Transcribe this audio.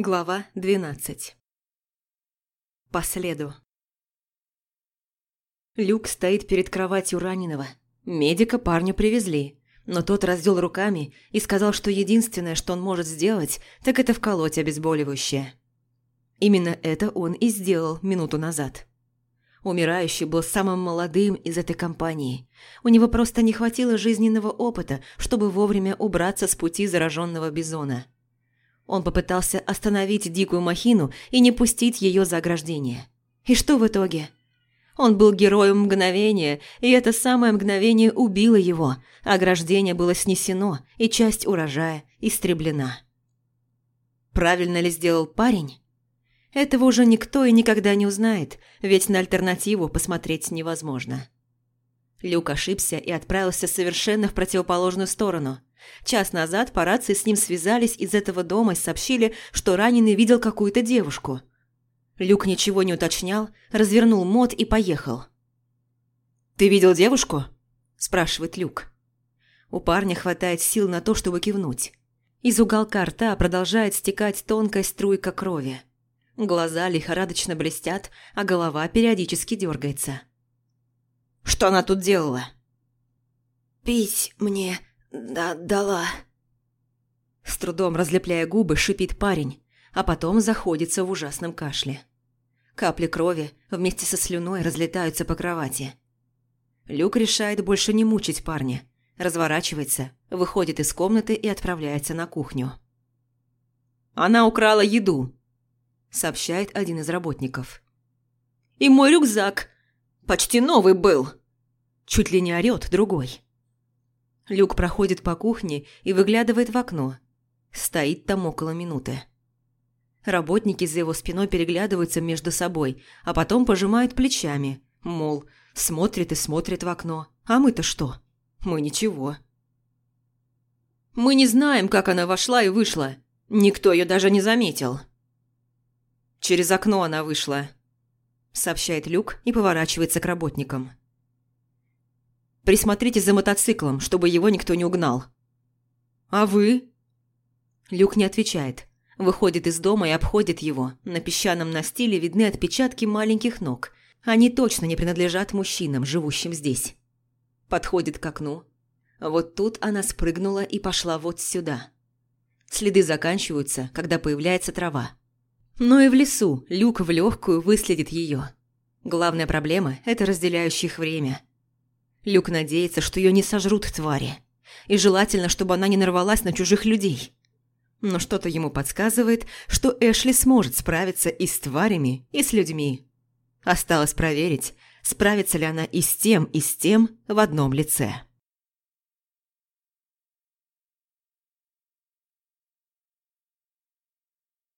Глава 12 По следу Люк стоит перед кроватью раненого. Медика парню привезли, но тот раздел руками и сказал, что единственное, что он может сделать, так это вколоть обезболивающее. Именно это он и сделал минуту назад. Умирающий был самым молодым из этой компании. У него просто не хватило жизненного опыта, чтобы вовремя убраться с пути зараженного бизона – он попытался остановить дикую махину и не пустить ее за ограждение. И что в итоге? Он был героем мгновения, и это самое мгновение убило его. Ограждение было снесено, и часть урожая истреблена. Правильно ли сделал парень? Этого уже никто и никогда не узнает, ведь на альтернативу посмотреть невозможно. Люк ошибся и отправился совершенно в противоположную сторону – Час назад по рации с ним связались из этого дома и сообщили, что раненый видел какую-то девушку. Люк ничего не уточнял, развернул мод и поехал. «Ты видел девушку?» – спрашивает Люк. У парня хватает сил на то, чтобы кивнуть. Из уголка рта продолжает стекать тонкая струйка крови. Глаза лихорадочно блестят, а голова периодически дергается. «Что она тут делала?» «Пить мне «Да, дала». С трудом разлепляя губы, шипит парень, а потом заходится в ужасном кашле. Капли крови вместе со слюной разлетаются по кровати. Люк решает больше не мучить парня, разворачивается, выходит из комнаты и отправляется на кухню. «Она украла еду», – сообщает один из работников. «И мой рюкзак! Почти новый был!» Чуть ли не орёт другой. Люк проходит по кухне и выглядывает в окно. Стоит там около минуты. Работники за его спиной переглядываются между собой, а потом пожимают плечами, мол, смотрит и смотрит в окно. А мы-то что? Мы ничего. Мы не знаем, как она вошла и вышла. Никто ее даже не заметил. Через окно она вышла, сообщает Люк и поворачивается к работникам. Присмотрите за мотоциклом, чтобы его никто не угнал». «А вы?» Люк не отвечает. Выходит из дома и обходит его. На песчаном настиле видны отпечатки маленьких ног. Они точно не принадлежат мужчинам, живущим здесь. Подходит к окну. Вот тут она спрыгнула и пошла вот сюда. Следы заканчиваются, когда появляется трава. Но и в лесу Люк в легкую выследит ее. Главная проблема – это разделяющее их время – Люк надеется, что ее не сожрут твари. И желательно, чтобы она не нарвалась на чужих людей. Но что-то ему подсказывает, что Эшли сможет справиться и с тварями, и с людьми. Осталось проверить, справится ли она и с тем, и с тем в одном лице.